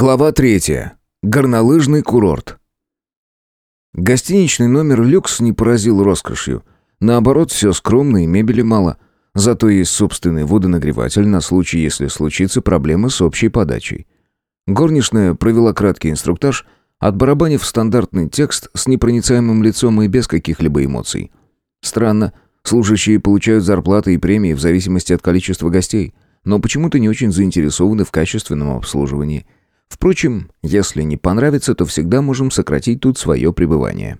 Глава третья. Горнолыжный курорт. Гостиничный номер «Люкс» не поразил роскошью. Наоборот, все скромно и мебели мало. Зато есть собственный водонагреватель на случай, если случится проблема с общей подачей. Горничная провела краткий инструктаж, отбарабанив стандартный текст с непроницаемым лицом и без каких-либо эмоций. Странно, служащие получают зарплаты и премии в зависимости от количества гостей, но почему-то не очень заинтересованы в качественном обслуживании – Впрочем, если не понравится, то всегда можем сократить тут свое пребывание.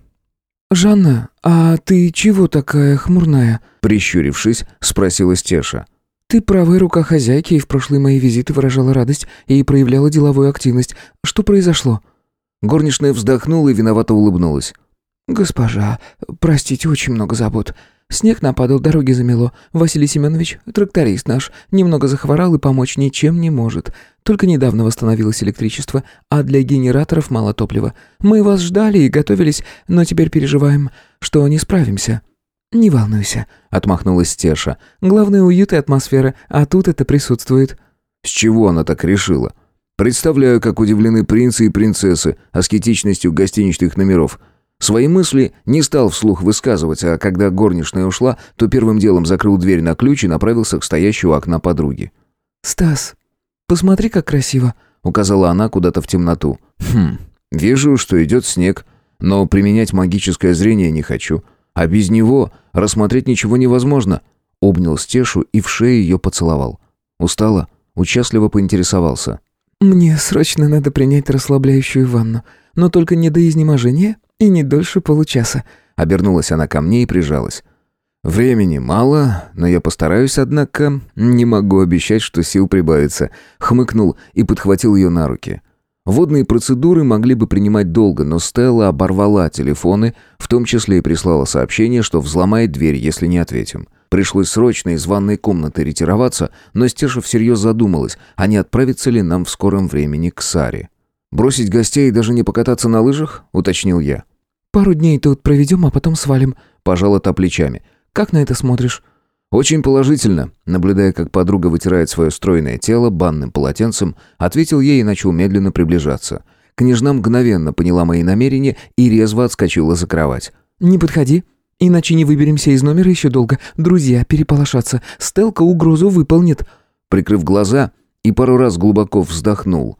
«Жанна, а ты чего такая хмурная?» Прищурившись, спросила Стеша. «Ты правая рука хозяйки и в прошлые мои визиты выражала радость и проявляла деловую активность. Что произошло?» Горничная вздохнула и виновато улыбнулась. «Госпожа, простите, очень много забот. Снег нападал, дороги замело. Василий Семенович, тракторист наш, немного захворал и помочь ничем не может. Только недавно восстановилось электричество, а для генераторов мало топлива. Мы вас ждали и готовились, но теперь переживаем, что не справимся». «Не волнуйся», — отмахнулась Теша. «Главное, уют и атмосфера, а тут это присутствует». «С чего она так решила?» «Представляю, как удивлены принцы и принцессы аскетичностью гостиничных номеров». Свои мысли не стал вслух высказывать, а когда горничная ушла, то первым делом закрыл дверь на ключ и направился к стоящей у окна подруги. «Стас, посмотри, как красиво», — указала она куда-то в темноту. «Хм, вижу, что идет снег, но применять магическое зрение не хочу. А без него рассмотреть ничего невозможно». Обнял Стешу и в шею ее поцеловал. Устала, участливо поинтересовался. «Мне срочно надо принять расслабляющую ванну, но только не до изнеможения и не дольше получаса». Обернулась она ко мне и прижалась. «Времени мало, но я постараюсь, однако не могу обещать, что сил прибавится», — хмыкнул и подхватил ее на руки. Водные процедуры могли бы принимать долго, но Стелла оборвала телефоны, в том числе и прислала сообщение, что взломает дверь, если не ответим. Пришлось срочно из ванной комнаты ретироваться, но Стеша всерьез задумалась, а не отправится ли нам в скором времени к Саре. «Бросить гостей и даже не покататься на лыжах?» — уточнил я. «Пару дней тут проведем, а потом свалим», — пожала та плечами. «Как на это смотришь?» «Очень положительно», наблюдая, как подруга вытирает свое стройное тело банным полотенцем, ответил ей и начал медленно приближаться. Княжна мгновенно поняла мои намерения и резво отскочила за кровать. «Не подходи, иначе не выберемся из номера еще долго. Друзья переполошатся. Стелка угрозу выполнит». Прикрыв глаза и пару раз глубоко вздохнул.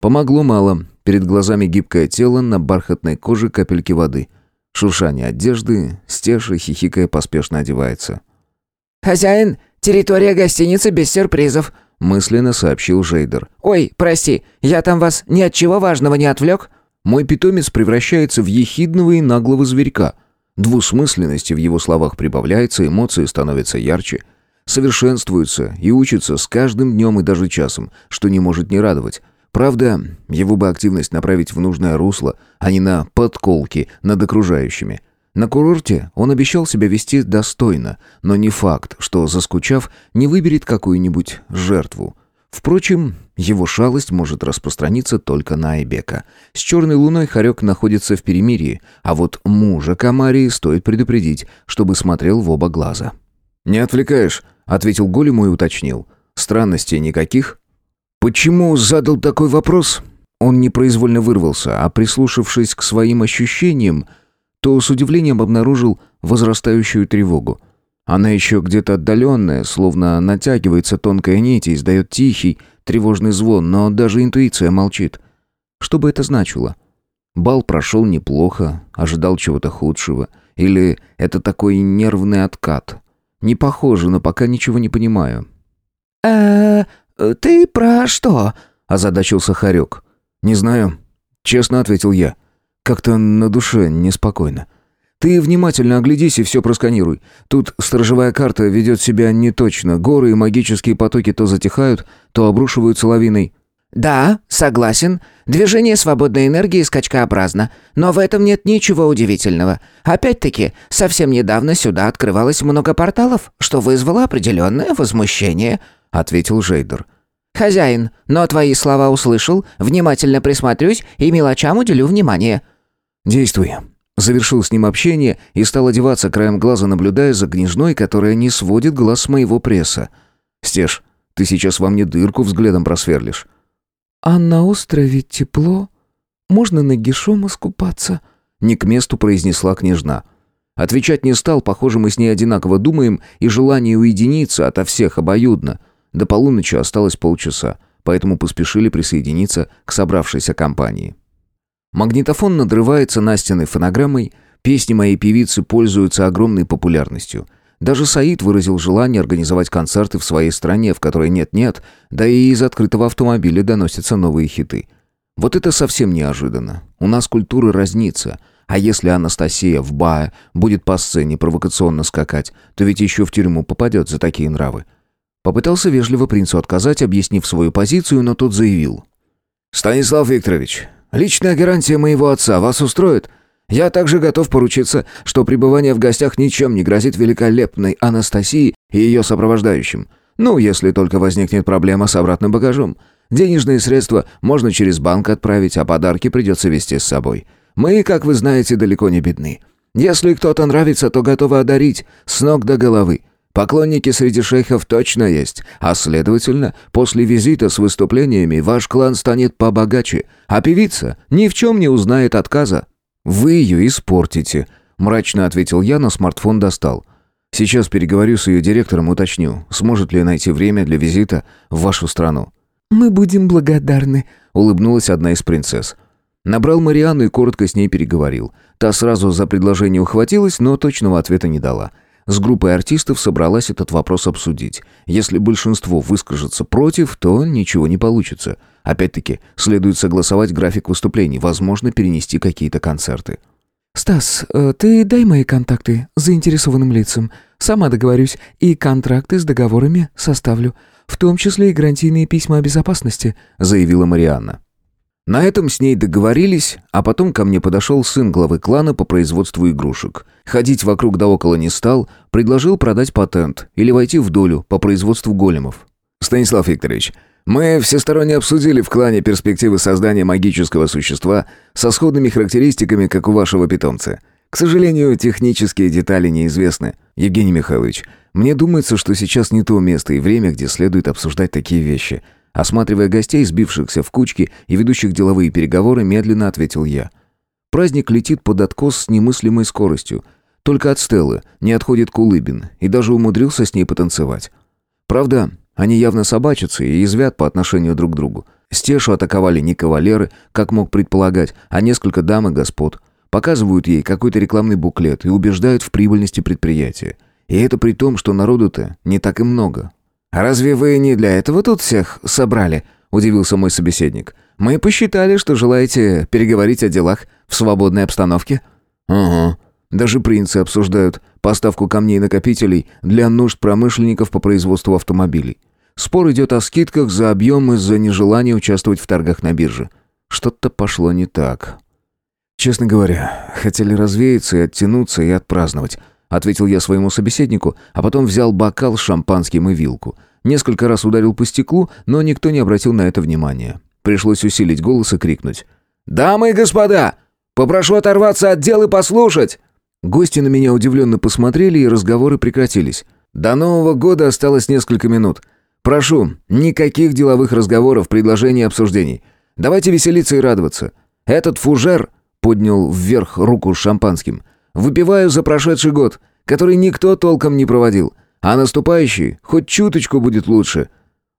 Помогло мало. Перед глазами гибкое тело, на бархатной коже капельки воды. Шуршание одежды, стеша, хихикая, поспешно одевается. «Хозяин, территория гостиницы без сюрпризов», — мысленно сообщил Жейдер. «Ой, прости, я там вас ни от чего важного не отвлек?» Мой питомец превращается в ехидного и наглого зверька. Двусмысленности в его словах прибавляется, эмоции становятся ярче. Совершенствуются и учатся с каждым днем и даже часом, что не может не радовать. Правда, его бы активность направить в нужное русло, а не на подколки над окружающими. На курорте он обещал себя вести достойно, но не факт, что, заскучав, не выберет какую-нибудь жертву. Впрочем, его шалость может распространиться только на Айбека. С черной луной Харек находится в перемирии, а вот мужа Камарии стоит предупредить, чтобы смотрел в оба глаза. «Не отвлекаешь», — ответил Голему и уточнил. «Странностей никаких?» Почему задал такой вопрос? Он непроизвольно вырвался, а прислушавшись к своим ощущениям, то с удивлением обнаружил возрастающую тревогу. Она еще где-то отдаленная, словно натягивается тонкая нить и издает тихий, тревожный звон, но даже интуиция молчит. Что бы это значило? Бал прошел неплохо, ожидал чего-то худшего. Или это такой нервный откат? Не похоже, но пока ничего не понимаю. э «Э, «Ты про что?» – озадачился Харек. «Не знаю», – честно ответил я. «Как-то на душе неспокойно. Ты внимательно оглядись и все просканируй. Тут сторожевая карта ведет себя неточно. Горы и магические потоки то затихают, то обрушиваются лавиной». «Да, согласен. Движение свободной энергии скачкообразно. Но в этом нет ничего удивительного. Опять-таки, совсем недавно сюда открывалось много порталов, что вызвало определенное возмущение», — ответил Жейдер. «Хозяин, но твои слова услышал, внимательно присмотрюсь и мелочам уделю внимание». «Действуй». Завершил с ним общение и стал одеваться краем глаза, наблюдая за княжной, которая не сводит глаз с моего пресса. «Стеж, ты сейчас во мне дырку взглядом просверлишь». «А на острове тепло? Можно нагишом искупаться?» Не к месту произнесла княжна. Отвечать не стал, похоже, мы с ней одинаково думаем, и желание уединиться ото всех обоюдно. До полуночи осталось полчаса, поэтому поспешили присоединиться к собравшейся компании. Магнитофон надрывается настенной фонограммой, песни моей певицы пользуются огромной популярностью. Даже Саид выразил желание организовать концерты в своей стране, в которой нет-нет, да и из открытого автомобиля доносятся новые хиты. Вот это совсем неожиданно. У нас культура разнится — а если Анастасия в бае будет по сцене провокационно скакать, то ведь еще в тюрьму попадет за такие нравы. Попытался вежливо принцу отказать, объяснив свою позицию, но тот заявил. «Станислав Викторович, личная гарантия моего отца вас устроит? Я также готов поручиться, что пребывание в гостях ничем не грозит великолепной Анастасии и ее сопровождающим. Ну, если только возникнет проблема с обратным багажом. Денежные средства можно через банк отправить, а подарки придется везти с собой. Мы, как вы знаете, далеко не бедны. Если кто-то нравится, то готовы одарить с ног до головы. Поклонники среди шейхов точно есть, а следовательно, после визита с выступлениями ваш клан станет побогаче, а певица ни в чем не узнает отказа». «Вы ее испортите», — мрачно ответил я, но смартфон достал. «Сейчас переговорю с ее директором, уточню, сможет ли найти время для визита в вашу страну». «Мы будем благодарны», — улыбнулась одна из принцесс. Набрал Марианну и коротко с ней переговорил. Та сразу за предложение ухватилась, но точного ответа не дала. С группой артистов собралась этот вопрос обсудить. Если большинство выскажется против, то ничего не получится. Опять-таки, следует согласовать график выступлений, возможно, перенести какие-то концерты. «Стас, э, ты дай мои контакты заинтересованным лицам. Сама договорюсь и контракты с договорами составлю, в том числе и гарантийные письма о безопасности», заявила Марианна. На этом с ней договорились, а потом ко мне подошел сын главы клана по производству игрушек. Ходить вокруг да около не стал, предложил продать патент или войти в долю по производству големов. «Станислав Викторович, мы всесторонне обсудили в клане перспективы создания магического существа со сходными характеристиками, как у вашего питомца. К сожалению, технические детали неизвестны. Евгений Михайлович, мне думается, что сейчас не то место и время, где следует обсуждать такие вещи». Осматривая гостей, сбившихся в кучки и ведущих деловые переговоры, медленно ответил я. Праздник летит под откос с немыслимой скоростью. Только от Стеллы не отходит Кулыбин и даже умудрился с ней потанцевать. Правда, они явно собачатся и извят по отношению друг к другу. Стешу атаковали не кавалеры, как мог предполагать, а несколько дам и господ. Показывают ей какой-то рекламный буклет и убеждают в прибыльности предприятия. И это при том, что народу-то не так и много. «А разве вы не для этого тут всех собрали?» – удивился мой собеседник. «Мы посчитали, что желаете переговорить о делах в свободной обстановке». «Ага. Даже принцы обсуждают поставку камней-накопителей для нужд промышленников по производству автомобилей. Спор идет о скидках за объем из-за нежелания участвовать в торгах на бирже. Что-то пошло не так. Честно говоря, хотели развеяться и оттянуться и отпраздновать ответил я своему собеседнику, а потом взял бокал с шампанским и вилку. Несколько раз ударил по стеклу, но никто не обратил на это внимания. Пришлось усилить голос и крикнуть. «Дамы и господа, попрошу оторваться от дел и послушать!» Гости на меня удивленно посмотрели, и разговоры прекратились. До Нового года осталось несколько минут. Прошу, никаких деловых разговоров, предложений обсуждений. Давайте веселиться и радоваться. Этот фужер поднял вверх руку с шампанским. Выпиваю за прошедший год, который никто толком не проводил, а наступающий хоть чуточку будет лучше.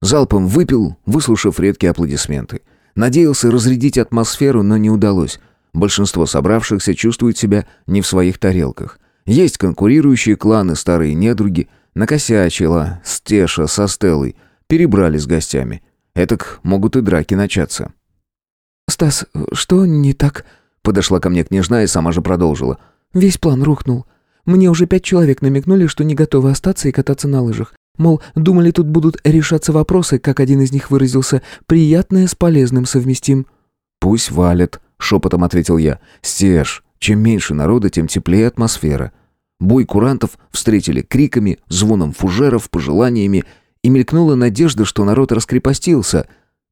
Залпом выпил, выслушав редкие аплодисменты. Надеялся разрядить атмосферу, но не удалось. Большинство собравшихся чувствует себя не в своих тарелках. Есть конкурирующие кланы, старые недруги, накосячила, Стеша со Стеллой, перебрали с гостями. Этак могут и драки начаться. «Стас, что не так?» Подошла ко мне княжна и сама же продолжила. Весь план рухнул. Мне уже пять человек намекнули, что не готовы остаться и кататься на лыжах. Мол, думали, тут будут решаться вопросы, как один из них выразился, приятное с полезным совместим. «Пусть валят», — шепотом ответил я. «Стеж, чем меньше народа, тем теплее атмосфера». Бой курантов встретили криками, звоном фужеров, пожеланиями, и мелькнула надежда, что народ раскрепостился.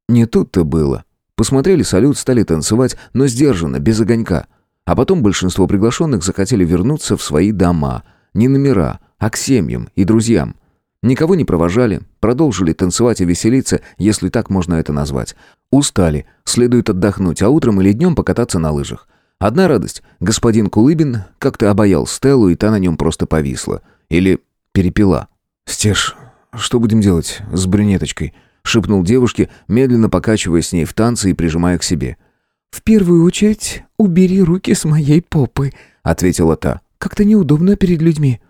Не тут-то было. Посмотрели салют, стали танцевать, но сдержанно, без огонька. А потом большинство приглашенных захотели вернуться в свои дома. Не номера, а к семьям и друзьям. Никого не провожали, продолжили танцевать и веселиться, если так можно это назвать. Устали, следует отдохнуть, а утром или днем покататься на лыжах. Одна радость, господин Кулыбин как-то обаял Стеллу, и та на нем просто повисла. Или перепила. «Стеж, что будем делать с брюнеточкой?» — шепнул девушке, медленно покачивая с ней в танце и прижимая к себе. «В первую очередь убери руки с моей попы», — ответила та. «Как-то неудобно перед людьми».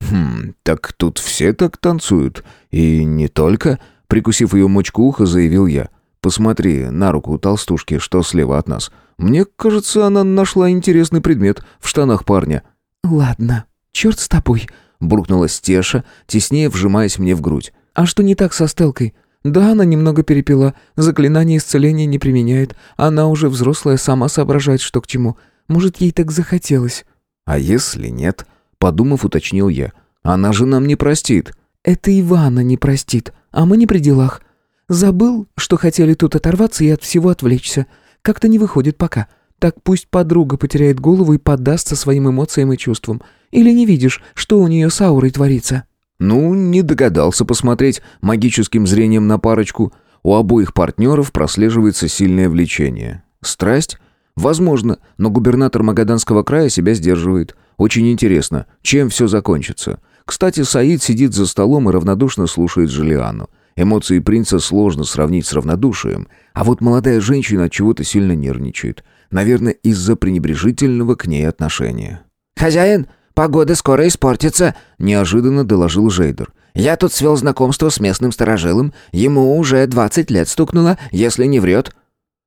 «Хм, так тут все так танцуют. И не только...» Прикусив ее мочку уха, заявил я. «Посмотри на руку толстушки, что слева от нас. Мне кажется, она нашла интересный предмет в штанах парня». «Ладно, черт с тобой», — буркнула Стеша, теснее вжимаясь мне в грудь. «А что не так со Стелкой? Да, она немного перепила, заклинание исцеления не применяет. Она уже взрослая, сама соображает, что к чему. Может, ей так захотелось». «А если нет?» Подумав, уточнил я. «Она же нам не простит». «Это Ивана не простит, а мы не при делах. Забыл, что хотели тут оторваться и от всего отвлечься. Как-то не выходит пока. Так пусть подруга потеряет голову и поддастся своим эмоциям и чувствам. Или не видишь, что у нее с аурой творится?» Ну, не догадался посмотреть магическим зрением на парочку. У обоих партнеров прослеживается сильное влечение. Страсть? Возможно, но губернатор Магаданского края себя сдерживает. Очень интересно, чем все закончится. Кстати, Саид сидит за столом и равнодушно слушает Джулиану. Эмоции принца сложно сравнить с равнодушием, а вот молодая женщина от чего-то сильно нервничает. Наверное, из-за пренебрежительного к ней отношения. «Хозяин, погода скоро испортится», — неожиданно доложил Жейдер. «Я тут свел знакомство с местным сторожилом. Ему уже двадцать лет стукнуло, если не врет».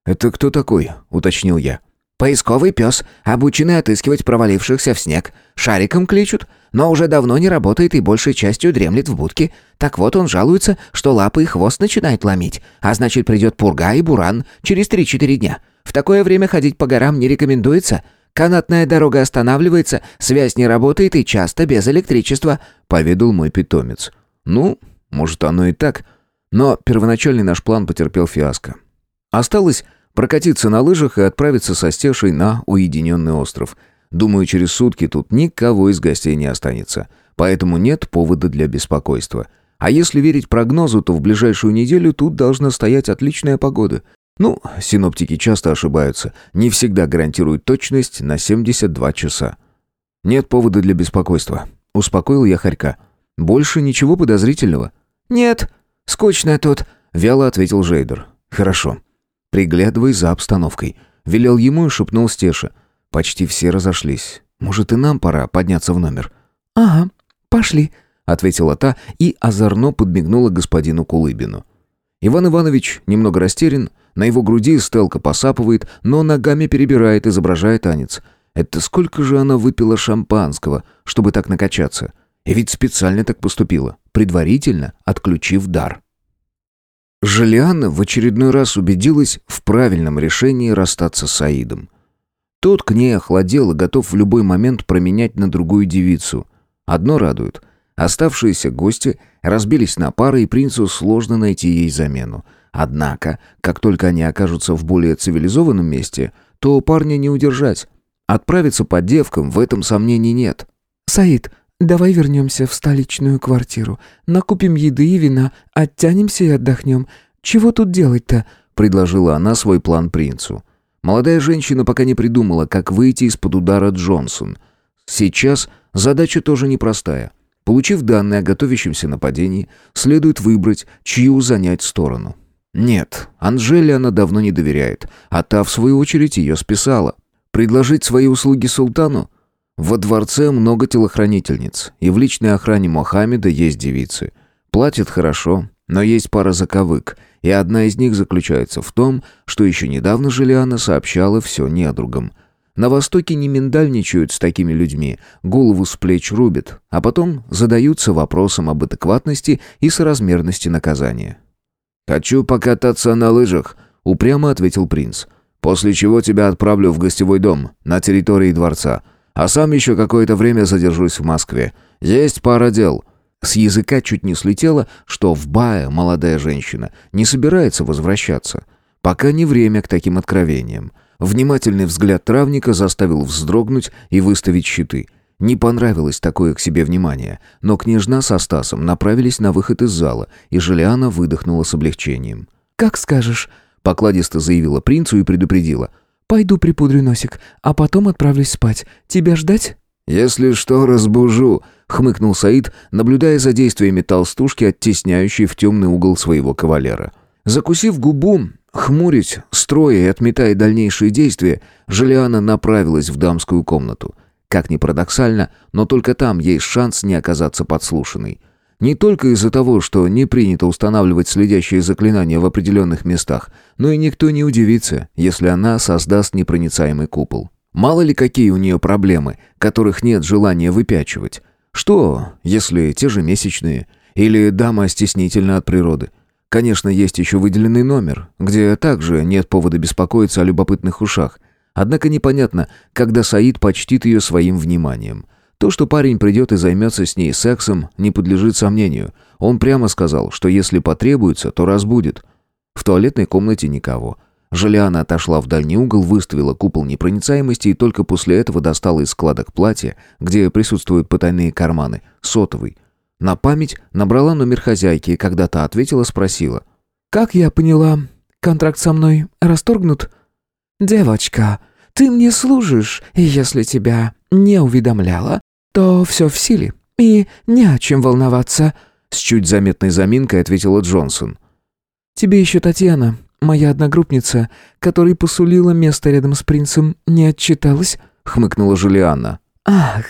«Это кто такой?» — уточнил я. Поисковый пес, обученный отыскивать провалившихся в снег. Шариком кличут, но уже давно не работает и большей частью дремлет в будке. Так вот он жалуется, что лапы и хвост начинают ломить, а значит придет пурга и буран через 3-4 дня. В такое время ходить по горам не рекомендуется. Канатная дорога останавливается, связь не работает и часто без электричества», — поведал мой питомец. «Ну, может, оно и так, но первоначальный наш план потерпел фиаско. Осталось Прокатиться на лыжах и отправиться со Стешей на уединенный остров. Думаю, через сутки тут никого из гостей не останется. Поэтому нет повода для беспокойства. А если верить прогнозу, то в ближайшую неделю тут должна стоять отличная погода. Ну, синоптики часто ошибаются. Не всегда гарантируют точность на 72 часа. Нет повода для беспокойства. Успокоил я Харька. Больше ничего подозрительного. Нет, скучно тут, вяло ответил Жейдер. Хорошо. Приглядывай за обстановкой. Велел ему и шепнул Стеша. Почти все разошлись. Может, и нам пора подняться в номер. «Ага, пошли», — ответила та и озорно подмигнула господину Кулыбину. Иван Иванович немного растерян, на его груди стелка посапывает, но ногами перебирает, изображая танец. Это сколько же она выпила шампанского, чтобы так накачаться? И ведь специально так поступила, предварительно отключив дар. Желиана в очередной раз убедилась в правильном решении расстаться с Аидом. Тот к ней охладел и готов в любой момент променять на другую девицу. Одно радует. Оставшиеся гости разбились на пары, и принцу сложно найти ей замену. Однако, как только они окажутся в более цивилизованном месте, то парня не удержать. Отправиться по девкам в этом сомнений нет. «Саид, «Давай вернемся в столичную квартиру. Накупим еды и вина, оттянемся и отдохнем. Чего тут делать-то?» — предложила она свой план принцу. Молодая женщина пока не придумала, как выйти из-под удара Джонсон. Сейчас задача тоже непростая. Получив данные о готовящемся нападении, следует выбрать, чью занять сторону. Нет, Анжеле она давно не доверяет, а та, в свою очередь, ее списала. Предложить свои услуги султану? Во дворце много телохранительниц, и в личной охране Мохаммеда есть девицы. Платят хорошо, но есть пара заковык, и одна из них заключается в том, что еще недавно Желиана сообщала все недругам. На Востоке не миндальничают с такими людьми, голову с плеч рубят, а потом задаются вопросом об адекватности и соразмерности наказания. «Хочу покататься на лыжах», — упрямо ответил принц. «После чего тебя отправлю в гостевой дом на территории дворца. А сам еще какое-то время задержусь в Москве. Есть пара дел». С языка чуть не слетело, что в Бае молодая женщина не собирается возвращаться. Пока не время к таким откровениям. Внимательный взгляд травника заставил вздрогнуть и выставить щиты. Не понравилось такое к себе внимание, но княжна со Стасом направились на выход из зала, и Желиана выдохнула с облегчением. «Как скажешь», — покладисто заявила принцу и предупредила. «Пойду припудрю носик, а потом отправлюсь спать. Тебя ждать?» «Если что, разбужу», — хмыкнул Саид, наблюдая за действиями толстушки, оттесняющей в темный угол своего кавалера. Закусив губу, хмурить, строя и отметая дальнейшие действия, Желиана направилась в дамскую комнату. Как ни парадоксально, но только там есть шанс не оказаться подслушанной. Не только из-за того, что не принято устанавливать следящие заклинания в определенных местах, но и никто не удивится, если она создаст непроницаемый купол. Мало ли какие у нее проблемы, которых нет желания выпячивать. Что, если те же месячные? Или дама стеснительна от природы? Конечно, есть еще выделенный номер, где также нет повода беспокоиться о любопытных ушах – Однако непонятно, когда Саид почтит ее своим вниманием. То, что парень придет и займется с ней сексом, не подлежит сомнению. Он прямо сказал, что если потребуется, то разбудит. В туалетной комнате никого. Желиана отошла в дальний угол, выставила купол непроницаемости и только после этого достала из складок платья, где присутствуют потайные карманы, сотовый. На память набрала номер хозяйки и когда та ответила, спросила. «Как я поняла, контракт со мной расторгнут?» «Девочка, ты мне служишь, и если тебя не уведомляла, то все в силе, и не о чем волноваться», с чуть заметной заминкой ответила Джонсон. «Тебе еще Татьяна, моя одногруппница, которой посулила место рядом с принцем, не отчиталась?» хмыкнула Жулианна. «Ах,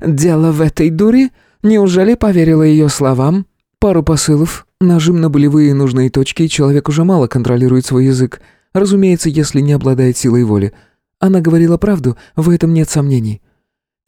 дело в этой дуре? Неужели поверила ее словам? Пару посылов, нажим на болевые нужные точки, и человек уже мало контролирует свой язык. Разумеется, если не обладает силой воли. Она говорила правду, в этом нет сомнений.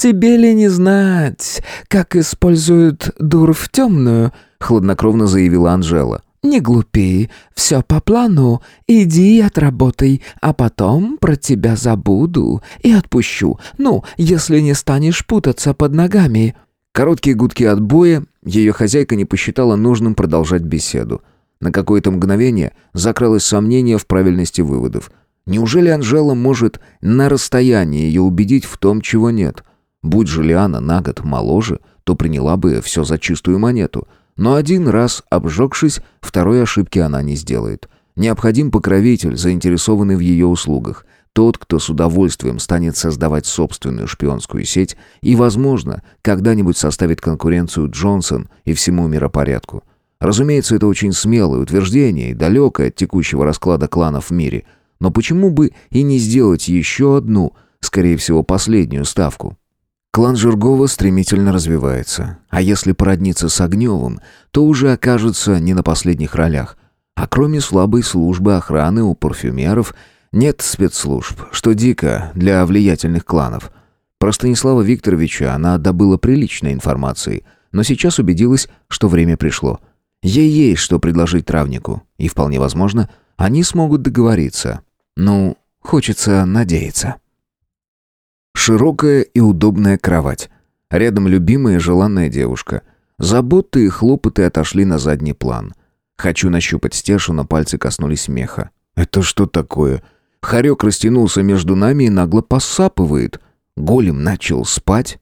«Тебе ли не знать, как используют дур в темную?» — хладнокровно заявила Анжела. «Не глупи, все по плану. Иди отработай, а потом про тебя забуду и отпущу. Ну, если не станешь путаться под ногами». Короткие гудки отбоя, ее хозяйка не посчитала нужным продолжать беседу. На какое-то мгновение закралось сомнение в правильности выводов. Неужели Анжела может на расстоянии ее убедить в том, чего нет? Будь Жулиана на год моложе, то приняла бы все за чистую монету. Но один раз обжегшись, второй ошибки она не сделает. Необходим покровитель, заинтересованный в ее услугах. Тот, кто с удовольствием станет создавать собственную шпионскую сеть и, возможно, когда-нибудь составит конкуренцию Джонсон и всему миропорядку. Разумеется, это очень смелое утверждение и далекое от текущего расклада кланов в мире. Но почему бы и не сделать еще одну, скорее всего, последнюю ставку? Клан Жиргова стремительно развивается. А если породниться с Огневым, то уже окажется не на последних ролях. А кроме слабой службы охраны у парфюмеров нет спецслужб, что дико для влиятельных кланов. Про Станислава Викторовича она добыла приличной информации, но сейчас убедилась, что время пришло – Ей есть что предложить травнику, и вполне возможно, они смогут договориться. Ну, хочется надеяться. Широкая и удобная кровать. Рядом любимая и желанная девушка. Заботы и хлопоты отошли на задний план. Хочу нащупать стешу, но пальцы коснулись меха. Это что такое? Харек растянулся между нами и нагло посапывает. Голем начал спать.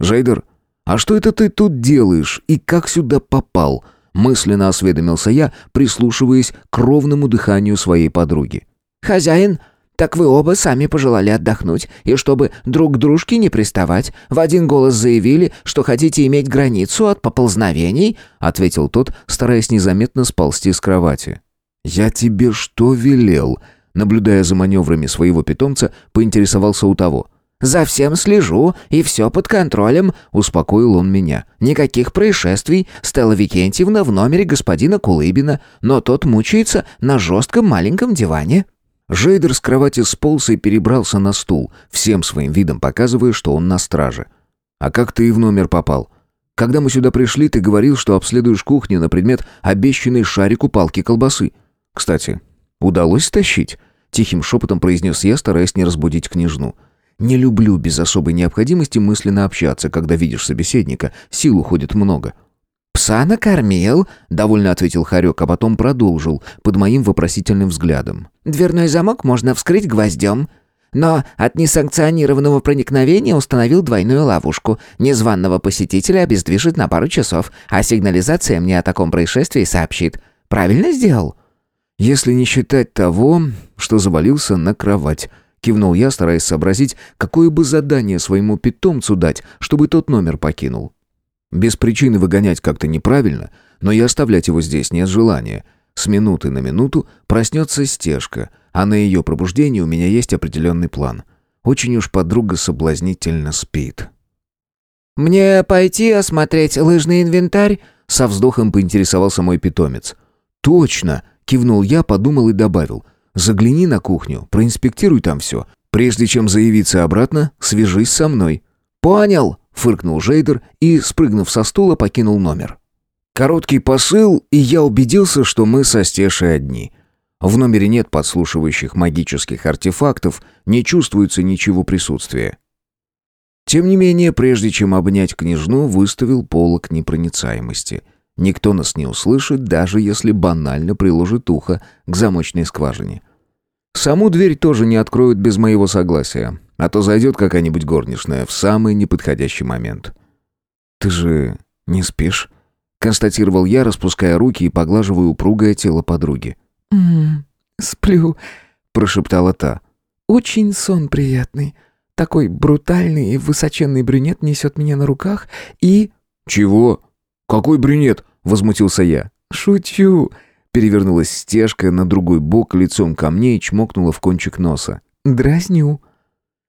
«Жейдер, а что это ты тут делаешь и как сюда попал?» мысленно осведомился я, прислушиваясь к ровному дыханию своей подруги. «Хозяин, так вы оба сами пожелали отдохнуть, и чтобы друг к дружке не приставать, в один голос заявили, что хотите иметь границу от поползновений», ответил тот, стараясь незаметно сползти с кровати. «Я тебе что велел?» Наблюдая за маневрами своего питомца, поинтересовался у того. «За всем слежу, и все под контролем», — успокоил он меня. «Никаких происшествий. Стелла Викентьевна в номере господина Кулыбина, но тот мучается на жестком маленьком диване». Жейдер с кровати сполз и перебрался на стул, всем своим видом показывая, что он на страже. «А как ты в номер попал? Когда мы сюда пришли, ты говорил, что обследуешь кухню на предмет обещанной шарику палки колбасы. Кстати, удалось стащить?» Тихим шепотом произнес я, стараясь не разбудить княжну. Не люблю без особой необходимости мысленно общаться, когда видишь собеседника, сил уходит много. «Пса накормил», — довольно ответил Харек, а потом продолжил, под моим вопросительным взглядом. «Дверной замок можно вскрыть гвоздем. Но от несанкционированного проникновения установил двойную ловушку. Незваного посетителя обездвижит на пару часов, а сигнализация мне о таком происшествии сообщит. Правильно сделал?» «Если не считать того, что завалился на кровать», — кивнул я, стараясь сообразить, какое бы задание своему питомцу дать, чтобы тот номер покинул. Без причины выгонять как-то неправильно, но и оставлять его здесь нет желания. С минуты на минуту проснется стежка, а на ее пробуждение у меня есть определенный план. Очень уж подруга соблазнительно спит. «Мне пойти осмотреть лыжный инвентарь?» Со вздохом поинтересовался мой питомец. «Точно!» — кивнул я, подумал и добавил. «Загляни на кухню, проинспектируй там все. Прежде чем заявиться обратно, свяжись со мной». «Понял!» — фыркнул Жейдер и, спрыгнув со стула, покинул номер. Короткий посыл, и я убедился, что мы со Стешей одни. В номере нет подслушивающих магических артефактов, не чувствуется ничего присутствия. Тем не менее, прежде чем обнять княжну, выставил полок непроницаемости. Никто нас не услышит, даже если банально приложит ухо к замочной скважине. Саму дверь тоже не откроют без моего согласия, а то зайдет какая-нибудь горничная в самый неподходящий момент. «Ты же не спишь?» констатировал я, распуская руки и поглаживая упругое тело подруги. «М сплю», — прошептала та. «Очень сон приятный. Такой брутальный и высоченный брюнет несет меня на руках и...» «Чего? Какой брюнет?» — возмутился я. «Шучу!» — перевернулась стежка на другой бок лицом ко мне и чмокнула в кончик носа. «Дразню».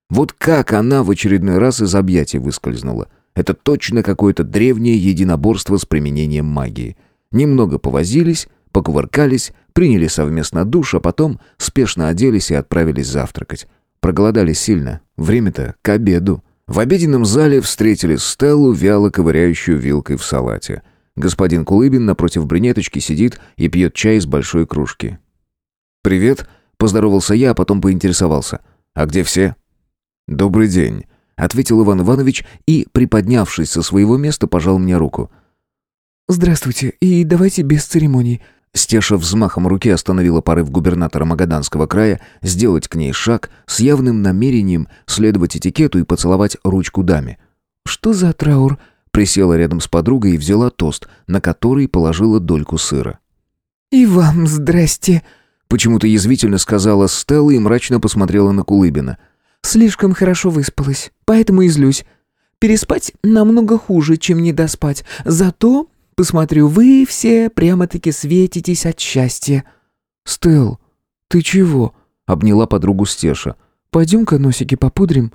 Вот как она в очередной раз из объятий выскользнула. Это точно какое-то древнее единоборство с применением магии. Немного повозились, покувыркались, приняли совместно душ, а потом спешно оделись и отправились завтракать. Проголодались сильно. Время-то к обеду. В обеденном зале встретили Стеллу, вяло ковыряющую вилкой в салате. Господин Кулыбин напротив брюнеточки сидит и пьет чай из большой кружки. «Привет», — поздоровался я, а потом поинтересовался. «А где все?» «Добрый день», ответил Иван Иванович и, приподнявшись со своего места, пожал мне руку. «Здравствуйте, и давайте без церемоний». Стеша взмахом руки остановила порыв губернатора Магаданского края сделать к ней шаг с явным намерением следовать этикету и поцеловать ручку даме. «Что за траур?» Присела рядом с подругой и взяла тост, на который положила дольку сыра. «И вам здрасте!» Почему-то язвительно сказала Стелла и мрачно посмотрела на Кулыбина – Слишком хорошо выспалась, поэтому и злюсь. Переспать намного хуже, чем не доспать. Зато, посмотрю, вы все прямо-таки светитесь от счастья». «Стелл, ты чего?» — обняла подругу Стеша. «Пойдем-ка носики попудрим».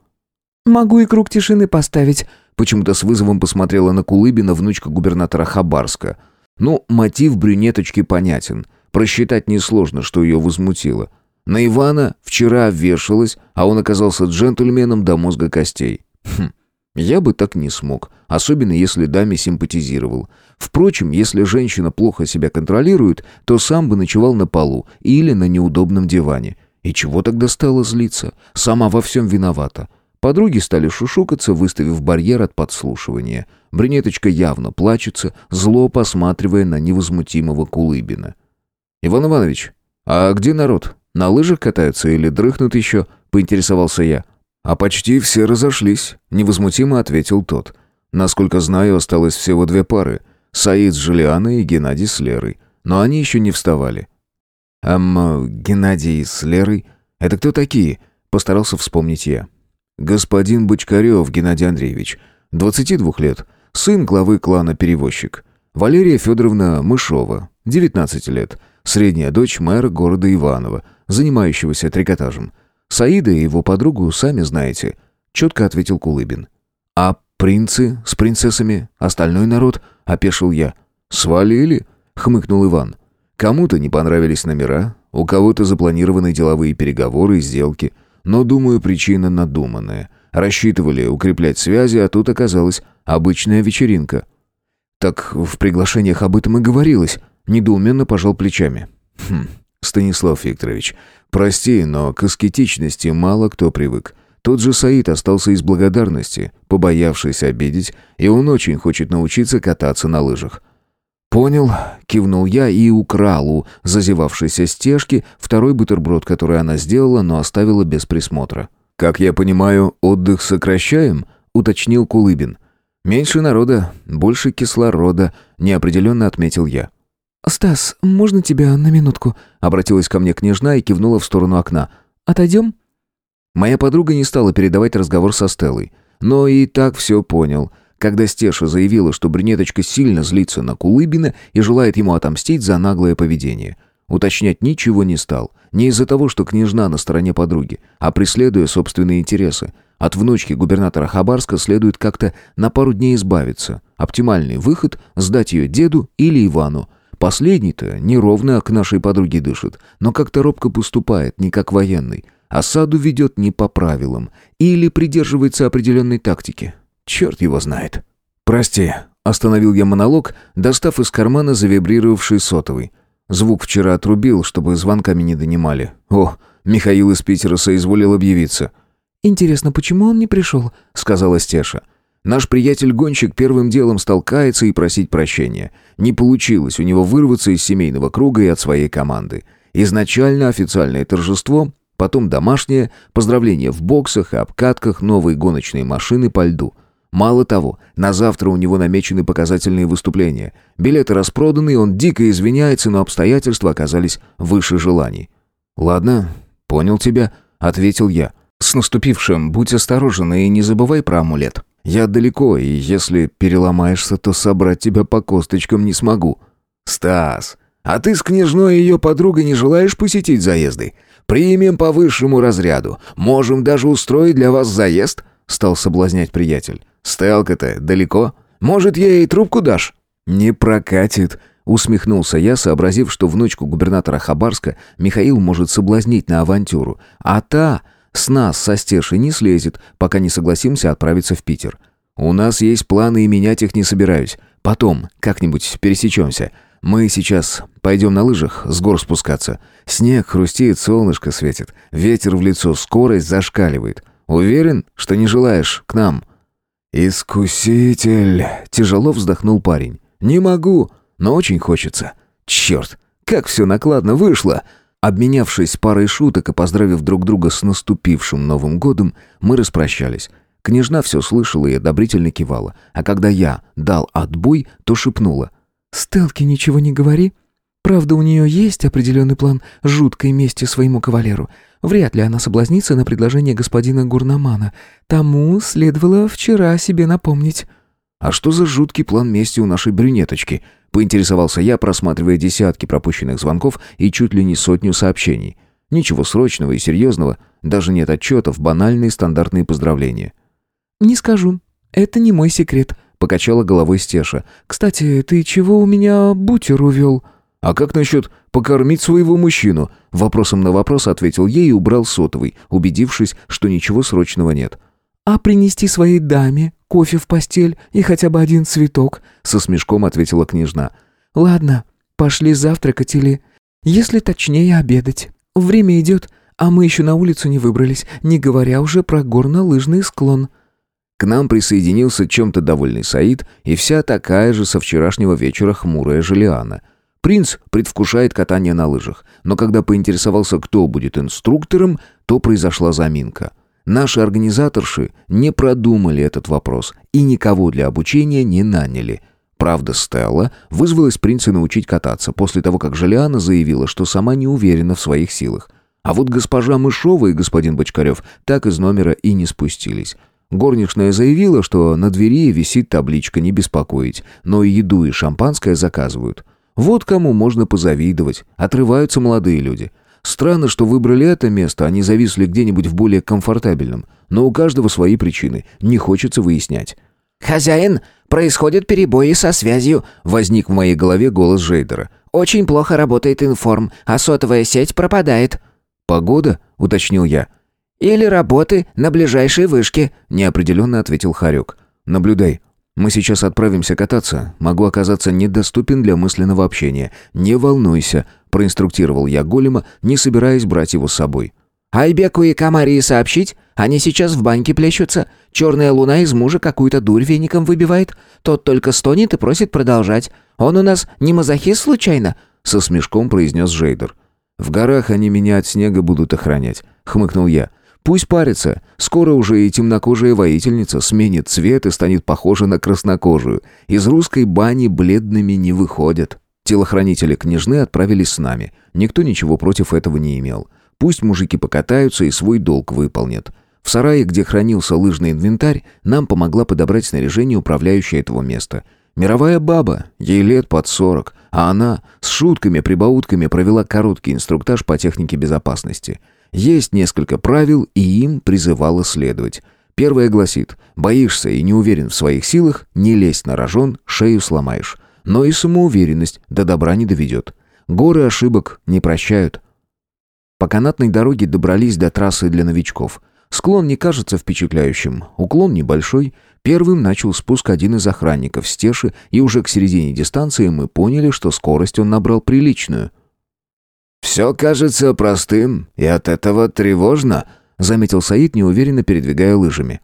«Могу и круг тишины поставить», — почему-то с вызовом посмотрела на Кулыбина внучка губернатора Хабарска. Ну, мотив брюнеточки понятен. Просчитать несложно, что ее возмутило. На Ивана вчера вешалась, а он оказался джентльменом до мозга костей. Хм, я бы так не смог, особенно если даме симпатизировал. Впрочем, если женщина плохо себя контролирует, то сам бы ночевал на полу или на неудобном диване. И чего тогда стало злиться? Сама во всем виновата. Подруги стали шушукаться, выставив барьер от подслушивания. Брюнеточка явно плачется, зло посматривая на невозмутимого Кулыбина. «Иван Иванович, а где народ?» На лыжах катаются или дрыхнут еще?» — поинтересовался я. «А почти все разошлись», — невозмутимо ответил тот. «Насколько знаю, осталось всего две пары. Саид с Жулианой и Геннадий с Лерой. Но они еще не вставали». «Ам, Геннадий с Лерой? Это кто такие?» — постарался вспомнить я. «Господин Бочкарев Геннадий Андреевич, 22 лет, сын главы клана «Перевозчик». Валерия Федоровна Мышова, 19 лет, средняя дочь мэра города Иваново, занимающегося трикотажем. Саида и его подругу сами знаете», — четко ответил Кулыбин. «А принцы с принцессами, остальной народ?» — опешил я. «Свалили?» — хмыкнул Иван. «Кому-то не понравились номера, у кого-то запланированы деловые переговоры и сделки, но, думаю, причина надуманная. Рассчитывали укреплять связи, а тут оказалась обычная вечеринка». «Так в приглашениях об этом и говорилось», — недоуменно пожал плечами. «Хм, Станислав Викторович, прости, но к аскетичности мало кто привык. Тот же Саид остался из благодарности, побоявшись обидеть, и он очень хочет научиться кататься на лыжах. «Понял», — кивнул я и украл у зазевавшейся стежки второй бутерброд, который она сделала, но оставила без присмотра. «Как я понимаю, отдых сокращаем?» — уточнил Кулыбин. «Меньше народа, больше кислорода», — неопределенно отметил я. «Стас, можно тебя на минутку?» — обратилась ко мне княжна и кивнула в сторону окна. «Отойдем?» Моя подруга не стала передавать разговор со Стеллой, но и так все понял. Когда Стеша заявила, что брюнеточка сильно злится на Кулыбина и желает ему отомстить за наглое поведение. Уточнять ничего не стал. Не из-за того, что княжна на стороне подруги, а преследуя собственные интересы. От внучки губернатора Хабарска следует как-то на пару дней избавиться. Оптимальный выход – сдать ее деду или Ивану. Последний-то неровно к нашей подруге дышит, но как-то робко поступает, не как военный. Осаду ведет не по правилам или придерживается определенной тактики. Черт его знает. «Прости», — остановил я монолог, достав из кармана завибрировавший сотовый. Звук вчера отрубил, чтобы звонками не донимали. О, Михаил из Питера соизволил объявиться. «Интересно, почему он не пришел?» — сказала Стеша. Наш приятель-гонщик первым делом стал каяться и просить прощения. Не получилось у него вырваться из семейного круга и от своей команды. Изначально официальное торжество, потом домашнее, поздравления в боксах и обкатках, новые гоночные машины по льду. Мало того, на завтра у него намечены показательные выступления. Билеты распроданы, он дико извиняется, но обстоятельства оказались выше желаний. «Ладно, понял тебя», — ответил я. «С наступившим будь осторожен и не забывай про амулет. Я далеко, и если переломаешься, то собрать тебя по косточкам не смогу». «Стас, а ты с княжной и ее подругой не желаешь посетить заезды? Примем по высшему разряду. Можем даже устроить для вас заезд», — стал соблазнять приятель. «Стелка-то далеко? Может, ей трубку дашь?» «Не прокатит», — усмехнулся я, сообразив, что внучку губернатора Хабарска Михаил может соблазнить на авантюру, а та с нас со Стешей не слезет, пока не согласимся отправиться в Питер. У нас есть планы, и менять их не собираюсь. Потом как-нибудь пересечемся. Мы сейчас пойдем на лыжах с гор спускаться. Снег хрустеет, солнышко светит, ветер в лицо, скорость зашкаливает. Уверен, что не желаешь к нам?» «Искуситель!» — тяжело вздохнул парень. «Не могу, но очень хочется. Черт, как все накладно вышло!» Обменявшись парой шуток и поздравив друг друга с наступившим Новым годом, мы распрощались. Княжна все слышала и одобрительно кивала, а когда я дал отбой, то шепнула. «Стелке ничего не говори. Правда, у нее есть определенный план жуткой мести своему кавалеру. Вряд ли она соблазнится на предложение господина Гурнамана. Тому следовало вчера себе напомнить». «А что за жуткий план мести у нашей брюнеточки?» Поинтересовался я, просматривая десятки пропущенных звонков и чуть ли не сотню сообщений. Ничего срочного и серьезного, даже нет отчетов, банальные стандартные поздравления. «Не скажу. Это не мой секрет», — покачала головой Стеша. «Кстати, ты чего у меня бутер увел?» «А как насчет покормить своего мужчину?» Вопросом на вопрос ответил ей и убрал сотовый, убедившись, что ничего срочного нет. «А принести своей даме кофе в постель и хотя бы один цветок?» Со смешком ответила княжна. «Ладно, пошли завтракать или... Если точнее, обедать. Время идет, а мы еще на улицу не выбрались, не говоря уже про горно-лыжный склон». К нам присоединился чем-то довольный Саид и вся такая же со вчерашнего вечера хмурая Желиана. Принц предвкушает катание на лыжах, но когда поинтересовался, кто будет инструктором, то произошла заминка. Наши организаторши не продумали этот вопрос и никого для обучения не наняли. Правда, Стелла вызвалась принца научить кататься после того, как Желиана заявила, что сама не уверена в своих силах. А вот госпожа Мышова и господин Бочкарев так из номера и не спустились. Горничная заявила, что на двери висит табличка «Не беспокоить», но и еду и шампанское заказывают. Вот кому можно позавидовать. Отрываются молодые люди. Странно, что выбрали это место, а не зависли где-нибудь в более комфортабельном. Но у каждого свои причины. Не хочется выяснять. «Хозяин, происходят перебои со связью», — возник в моей голове голос Жейдера. «Очень плохо работает информ, а сотовая сеть пропадает». «Погода?» — уточнил я. «Или работы на ближайшей вышке», — неопределенно ответил Харек. «Наблюдай. Мы сейчас отправимся кататься. Могу оказаться недоступен для мысленного общения. Не волнуйся, проинструктировал я голема, не собираясь брать его с собой. Айбеку и Камарии сообщить? Они сейчас в баньке плещутся. Черная луна из мужа какую-то дурь веником выбивает. Тот только стонет и просит продолжать. Он у нас не мазохист случайно?» Со смешком произнес Жейдер. «В горах они меня от снега будут охранять», — хмыкнул я. Пусть парится. Скоро уже и темнокожая воительница сменит цвет и станет похожа на краснокожую. Из русской бани бледными не выходят. Телохранители княжны отправились с нами. Никто ничего против этого не имел. Пусть мужики покатаются и свой долг выполнят. В сарае, где хранился лыжный инвентарь, нам помогла подобрать снаряжение управляющая этого места. Мировая баба, ей лет под сорок, а она с шутками-прибаутками провела короткий инструктаж по технике безопасности. Есть несколько правил, и им призывала следовать. Первое гласит «Боишься и не уверен в своих силах, не лезь на рожон, шею сломаешь». Но и самоуверенность до добра не доведет. Горы ошибок не прощают. По канатной дороге добрались до трассы для новичков. Склон не кажется впечатляющим, уклон небольшой. Первым начал спуск один из охранников Стеши, и уже к середине дистанции мы поняли, что скорость он набрал приличную. «Все кажется простым, и от этого тревожно», — заметил Саид, неуверенно передвигая лыжами.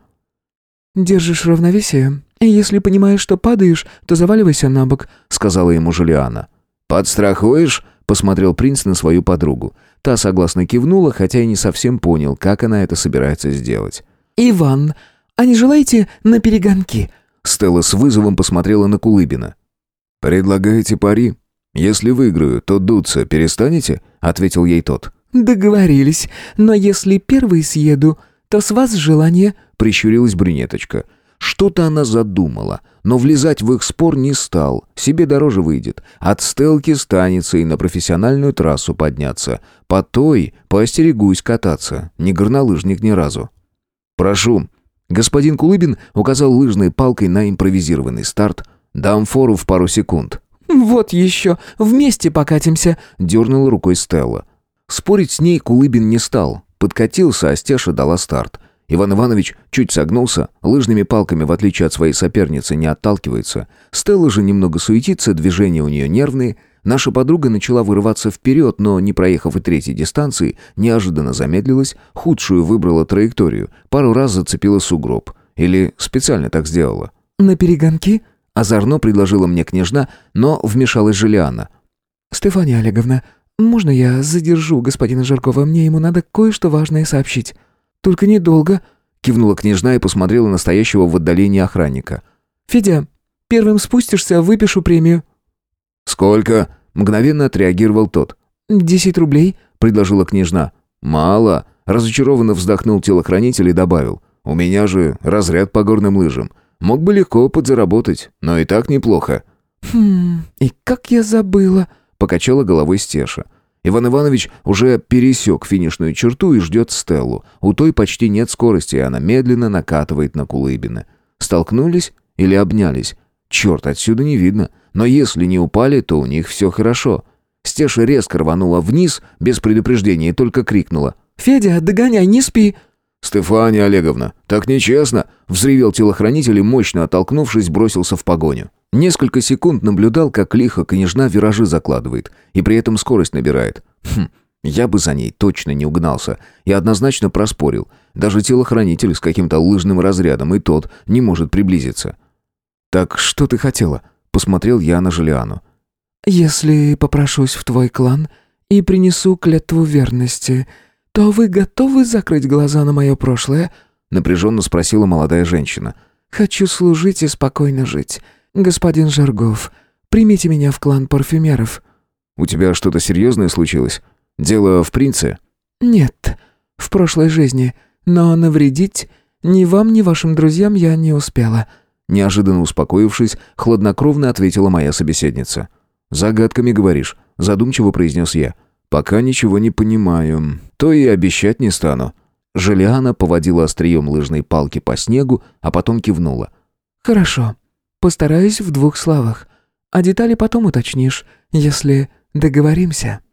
«Держишь равновесие, и если понимаешь, что падаешь, то заваливайся на бок», — сказала ему Жулиана. «Подстрахуешь?» — посмотрел принц на свою подругу. Та согласно кивнула, хотя и не совсем понял, как она это собирается сделать. «Иван, а не желаете на перегонки?» Стелла с вызовом посмотрела на Кулыбина. «Предлагаете пари? Если выиграю, то дуться перестанете?» — ответил ей тот. «Договорились. Но если первый съеду, то с вас желание...» — прищурилась брюнеточка. Что-то она задумала, но влезать в их спор не стал. Себе дороже выйдет. От стелки станется и на профессиональную трассу подняться. По той поостерегусь кататься. Не горнолыжник ни разу. «Прошу». Господин Кулыбин указал лыжной палкой на импровизированный старт. «Дам фору в пару секунд». «Вот еще, вместе покатимся», — дернула рукой Стелла. Спорить с ней Кулыбин не стал. Подкатился, а Стеша дала старт. Иван Иванович чуть согнулся, лыжными палками, в отличие от своей соперницы, не отталкивается. Стелла же немного суетится, движения у нее нервные. Наша подруга начала вырываться вперед, но, не проехав и третьей дистанции, неожиданно замедлилась, худшую выбрала траекторию, пару раз зацепила сугроб. Или специально так сделала. «На перегонки?» Озорно предложила мне княжна, но вмешалась Желиана. «Стефания Олеговна, можно я задержу господина Жаркова? Мне ему надо кое-что важное сообщить». «Только недолго», — кивнула княжна и посмотрела на стоящего в отдалении охранника. «Федя, первым спустишься, выпишу премию». «Сколько?» — мгновенно отреагировал тот. «Десять рублей», — предложила княжна. «Мало», — разочарованно вздохнул телохранитель и добавил. «У меня же разряд по горным лыжам. Мог бы легко подзаработать, но и так неплохо». «Хм, и как я забыла», — покачала головой Стеша. Иван Иванович уже пересек финишную черту и ждет Стеллу. У той почти нет скорости, и она медленно накатывает на Кулыбина. Столкнулись или обнялись? Черт, отсюда не видно. Но если не упали, то у них все хорошо. Стеша резко рванула вниз, без предупреждения, и только крикнула. «Федя, догоняй, не спи!» «Стефания Олеговна, так нечестно!» — взревел телохранитель и, мощно оттолкнувшись, бросился в погоню. Несколько секунд наблюдал, как лихо княжна виражи закладывает, и при этом скорость набирает. Хм, я бы за ней точно не угнался и однозначно проспорил. Даже телохранитель с каким-то лыжным разрядом и тот не может приблизиться. «Так что ты хотела?» — посмотрел я на Желиану. «Если попрошусь в твой клан и принесу клятву верности, то вы готовы закрыть глаза на мое прошлое?» — напряженно спросила молодая женщина. «Хочу служить и спокойно жить. «Господин Жаргов, примите меня в клан парфюмеров». «У тебя что-то серьезное случилось? Дело в принце?» «Нет, в прошлой жизни. Но навредить ни вам, ни вашим друзьям я не успела». Неожиданно успокоившись, хладнокровно ответила моя собеседница. «Загадками говоришь», — задумчиво произнес я. «Пока ничего не понимаю, то и обещать не стану». Желиана поводила острием лыжной палки по снегу, а потом кивнула. «Хорошо. Постараюсь в двух словах. А детали потом уточнишь, если договоримся».